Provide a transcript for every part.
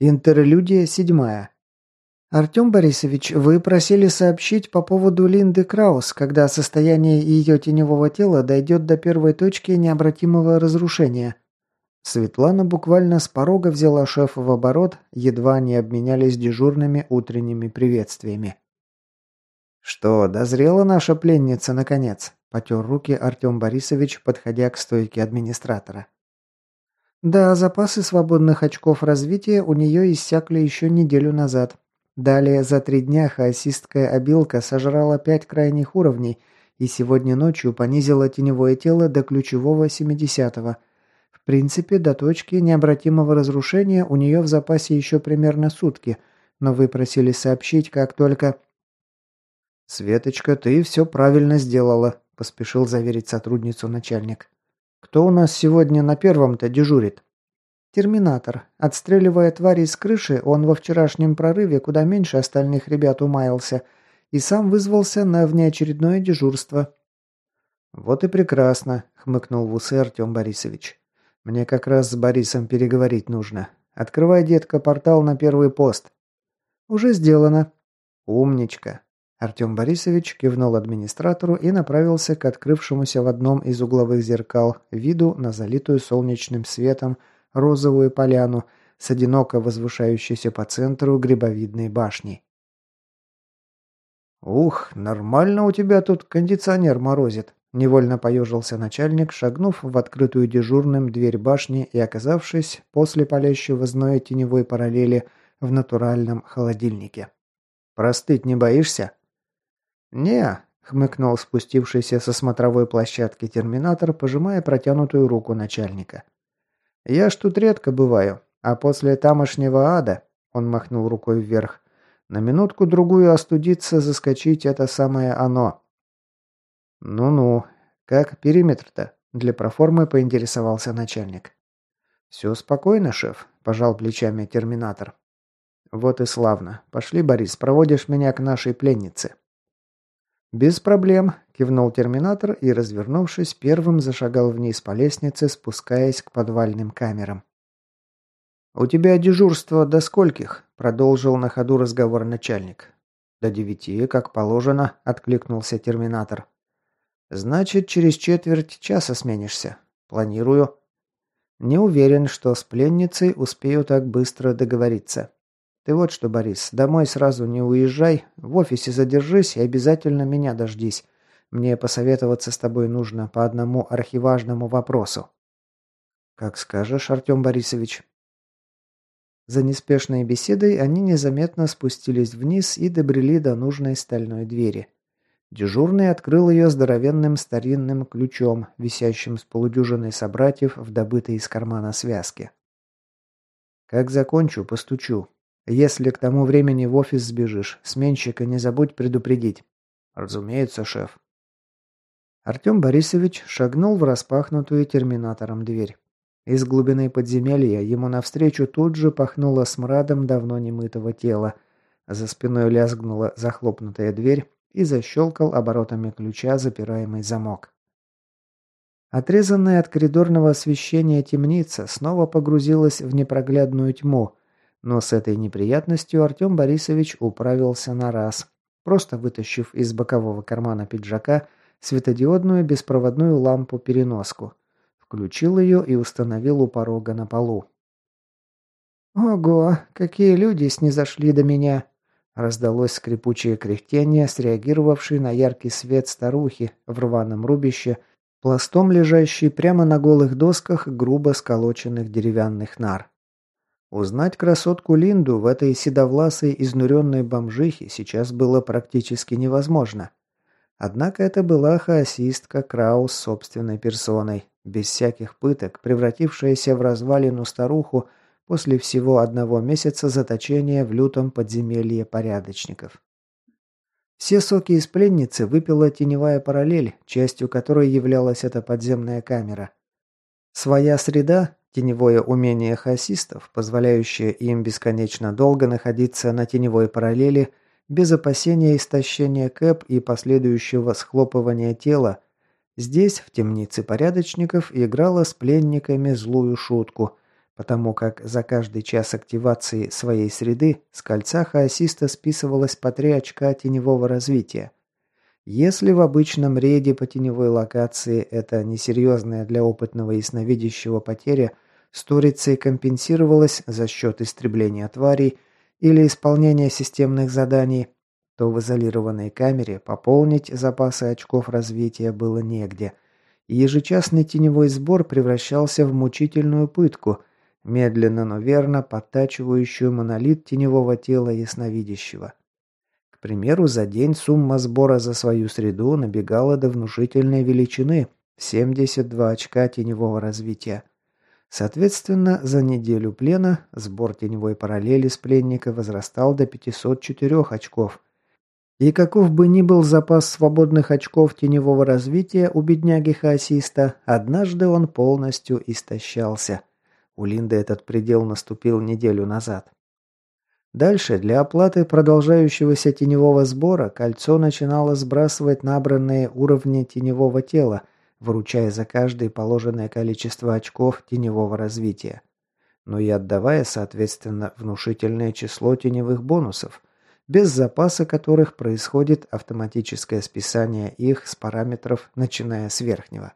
Интерлюдия седьмая. Артем Борисович, вы просили сообщить по поводу Линды Краус, когда состояние ее теневого тела дойдет до первой точки необратимого разрушения. Светлана буквально с порога взяла шефа в оборот, едва не обменялись дежурными утренними приветствиями. «Что, дозрела наша пленница, наконец?» – потер руки Артем Борисович, подходя к стойке администратора. Да, запасы свободных очков развития у нее иссякли еще неделю назад. Далее за три дня хаосистская обилка сожрала пять крайних уровней и сегодня ночью понизила теневое тело до ключевого 70-го. В принципе, до точки необратимого разрушения у нее в запасе еще примерно сутки, но вы просили сообщить, как только... «Светочка, ты все правильно сделала», – поспешил заверить сотрудницу начальник. Кто у нас сегодня на первом-то дежурит? Терминатор. Отстреливая твари с крыши, он во вчерашнем прорыве куда меньше остальных ребят умаялся и сам вызвался на внеочередное дежурство. Вот и прекрасно, хмыкнул в усы Артем Борисович. Мне как раз с Борисом переговорить нужно. Открывай, детка, портал на первый пост. Уже сделано. Умничка. Артем Борисович кивнул администратору и направился к открывшемуся в одном из угловых зеркал виду на залитую солнечным светом розовую поляну с одиноко возвышающейся по центру грибовидной башней. «Ух, нормально у тебя тут кондиционер морозит», – невольно поежился начальник, шагнув в открытую дежурным дверь башни и оказавшись после палящего зноя теневой параллели в натуральном холодильнике. «Простыть не боишься?» «Не», — хмыкнул спустившийся со смотровой площадки терминатор, пожимая протянутую руку начальника. «Я ж тут редко бываю, а после тамошнего ада...» — он махнул рукой вверх. «На минутку-другую остудиться, заскочить — это самое оно». «Ну-ну, как периметр-то?» — для проформы поинтересовался начальник. «Все спокойно, шеф», – пожал плечами терминатор. «Вот и славно. Пошли, Борис, проводишь меня к нашей пленнице». «Без проблем», – кивнул терминатор и, развернувшись, первым зашагал вниз по лестнице, спускаясь к подвальным камерам. «У тебя дежурство до скольких?» – продолжил на ходу разговор начальник. «До девяти, как положено», – откликнулся терминатор. «Значит, через четверть часа сменишься. Планирую». «Не уверен, что с пленницей успею так быстро договориться. Ты вот что, Борис, домой сразу не уезжай, в офисе задержись и обязательно меня дождись. Мне посоветоваться с тобой нужно по одному архиважному вопросу. Как скажешь, Артем Борисович. За неспешной беседой они незаметно спустились вниз и добрели до нужной стальной двери. Дежурный открыл ее здоровенным старинным ключом, висящим с полудюжиной собратьев в добытой из кармана связке. «Как закончу, постучу. Если к тому времени в офис сбежишь, сменщика не забудь предупредить. Разумеется, шеф. Артем Борисович шагнул в распахнутую терминатором дверь. Из глубины подземелья ему навстречу тут же пахнуло смрадом давно немытого тела. За спиной лязгнула захлопнутая дверь и защелкал оборотами ключа запираемый замок. Отрезанная от коридорного освещения темница снова погрузилась в непроглядную тьму, но с этой неприятностью Артем Борисович управился на раз, просто вытащив из бокового кармана пиджака светодиодную беспроводную лампу-переноску. Включил ее и установил у порога на полу. «Ого, какие люди снизошли до меня!» Раздалось скрипучее кряхтение, среагировавшее на яркий свет старухи в рваном рубище, пластом лежащей прямо на голых досках грубо сколоченных деревянных нар. Узнать красотку Линду в этой седовласой изнуренной бомжихе сейчас было практически невозможно. Однако это была хаосистка Краус собственной персоной, без всяких пыток, превратившаяся в развалину старуху после всего одного месяца заточения в лютом подземелье порядочников. Все соки из пленницы выпила теневая параллель, частью которой являлась эта подземная камера. Своя среда, Теневое умение хасистов, позволяющее им бесконечно долго находиться на теневой параллели, без опасения истощения кэп и последующего схлопывания тела, здесь, в темнице порядочников, играла с пленниками злую шутку, потому как за каждый час активации своей среды с кольца хаосиста списывалось по 3 очка теневого развития. Если в обычном рейде по теневой локации это несерьезная для опытного ясновидящего потеря, сторицей компенсировалась за счет истребления тварей или исполнения системных заданий, то в изолированной камере пополнить запасы очков развития было негде. Ежечасный теневой сбор превращался в мучительную пытку, медленно, но верно подтачивающую монолит теневого тела ясновидящего примеру, за день сумма сбора за свою среду набегала до внушительной величины – 72 очка теневого развития. Соответственно, за неделю плена сбор теневой параллели с пленника возрастал до 504 очков. И каков бы ни был запас свободных очков теневого развития у бедняги-хаосиста, однажды он полностью истощался. У Линды этот предел наступил неделю назад. Дальше, для оплаты продолжающегося теневого сбора, кольцо начинало сбрасывать набранные уровни теневого тела, выручая за каждое положенное количество очков теневого развития. Но и отдавая, соответственно, внушительное число теневых бонусов, без запаса которых происходит автоматическое списание их с параметров, начиная с верхнего.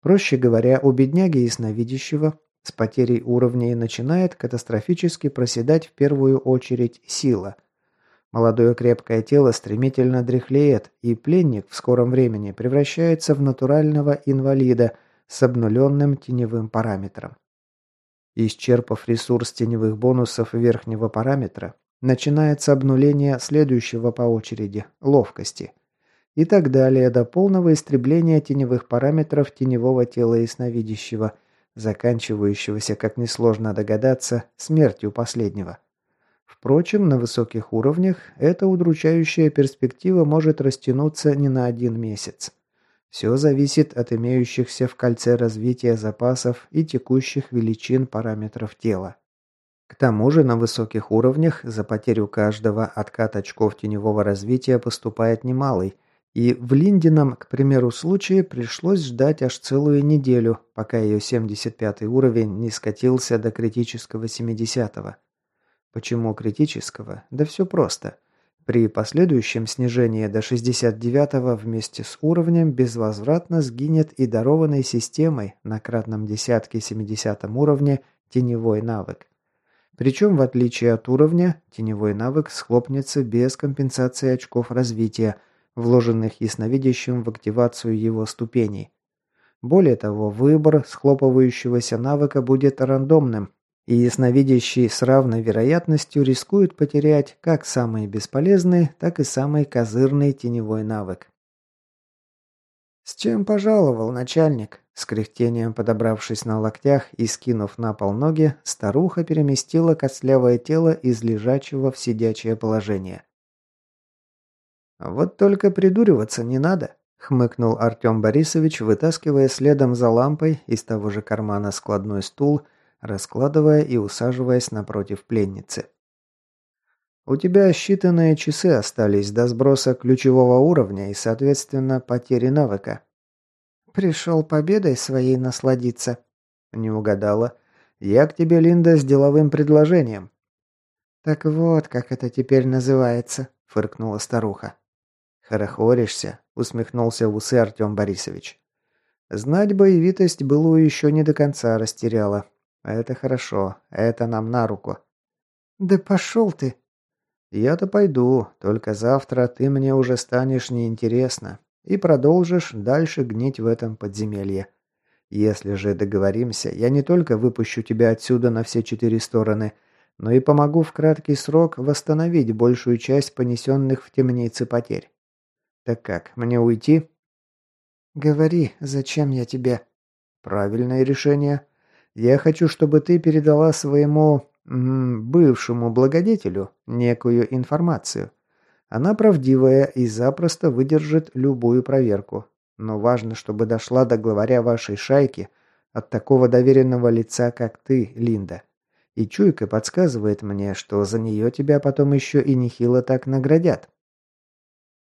Проще говоря, у бедняги ясновидящего с потерей уровней начинает катастрофически проседать в первую очередь сила. Молодое крепкое тело стремительно дряхлеет, и пленник в скором времени превращается в натурального инвалида с обнуленным теневым параметром. Исчерпав ресурс теневых бонусов верхнего параметра, начинается обнуление следующего по очереди – ловкости. И так далее до полного истребления теневых параметров теневого тела ясновидящего – заканчивающегося, как несложно догадаться, смертью последнего. Впрочем, на высоких уровнях эта удручающая перспектива может растянуться не на один месяц. Все зависит от имеющихся в кольце развития запасов и текущих величин параметров тела. К тому же на высоких уровнях за потерю каждого откат очков теневого развития поступает немалый, и в Линдином, к примеру, случае пришлось ждать аж целую неделю, пока ее 75 уровень не скатился до критического 70-го. Почему критического? Да все просто. При последующем снижении до 69-го вместе с уровнем безвозвратно сгинет и дарованной системой на кратном десятке 70 уровне теневой навык. Причем, в отличие от уровня, теневой навык схлопнется без компенсации очков развития – вложенных ясновидящим в активацию его ступеней. Более того, выбор схлопывающегося навыка будет рандомным, и ясновидящий с равной вероятностью рискует потерять как самый бесполезный, так и самый козырный теневой навык. «С чем пожаловал, начальник?» С кряхтением подобравшись на локтях и скинув на пол ноги, старуха переместила костлявое тело из лежачего в сидячее положение. «Вот только придуриваться не надо», — хмыкнул Артем Борисович, вытаскивая следом за лампой из того же кармана складной стул, раскладывая и усаживаясь напротив пленницы. «У тебя считанные часы остались до сброса ключевого уровня и, соответственно, потери навыка». «Пришел победой своей насладиться». «Не угадала. Я к тебе, Линда, с деловым предложением». «Так вот, как это теперь называется», — фыркнула старуха. «Хорохоришься», — усмехнулся в усы Артем Борисович. «Знать боевитость былую еще не до конца растеряла. Это хорошо, это нам на руку». «Да пошел ты!» «Я-то пойду, только завтра ты мне уже станешь неинтересна и продолжишь дальше гнить в этом подземелье. Если же договоримся, я не только выпущу тебя отсюда на все четыре стороны, но и помогу в краткий срок восстановить большую часть понесенных в темнице потерь. «Так как, мне уйти?» «Говори, зачем я тебе?» «Правильное решение. Я хочу, чтобы ты передала своему... М -м, бывшему благодетелю некую информацию. Она правдивая и запросто выдержит любую проверку. Но важно, чтобы дошла до главаря вашей шайки от такого доверенного лица, как ты, Линда. И чуйка подсказывает мне, что за нее тебя потом еще и нехило так наградят».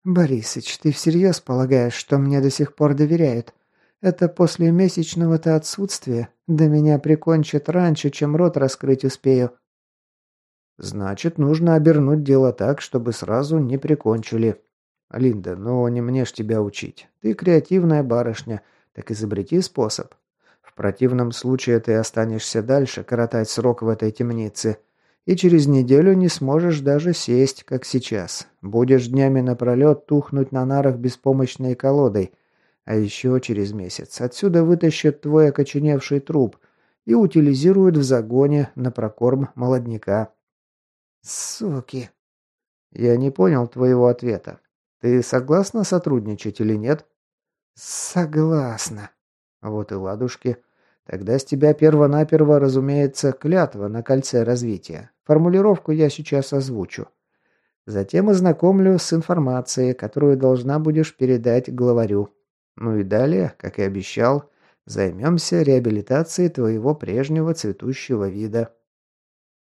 «Борисыч, ты всерьез полагаешь, что мне до сих пор доверяют? Это после месячного-то отсутствия. Да меня прикончат раньше, чем рот раскрыть успею». «Значит, нужно обернуть дело так, чтобы сразу не прикончили. Линда, ну не мне ж тебя учить. Ты креативная барышня, так изобрети способ. В противном случае ты останешься дальше коротать срок в этой темнице, и через неделю не сможешь даже сесть, как сейчас. Будешь днями напролет тухнуть на нарах беспомощной колодой. А еще через месяц отсюда вытащат твой окоченевший труп и утилизируют в загоне на прокорм молодняка. Суки. Я не понял твоего ответа. Ты согласна сотрудничать или нет? Согласна. Вот и ладушки. Тогда с тебя перво-наперво, разумеется, клятва на кольце развития. Формулировку я сейчас озвучу. Затем ознакомлю с информацией, которую должна будешь передать главарю. Ну и далее, как и обещал, займемся реабилитацией твоего прежнего цветущего вида.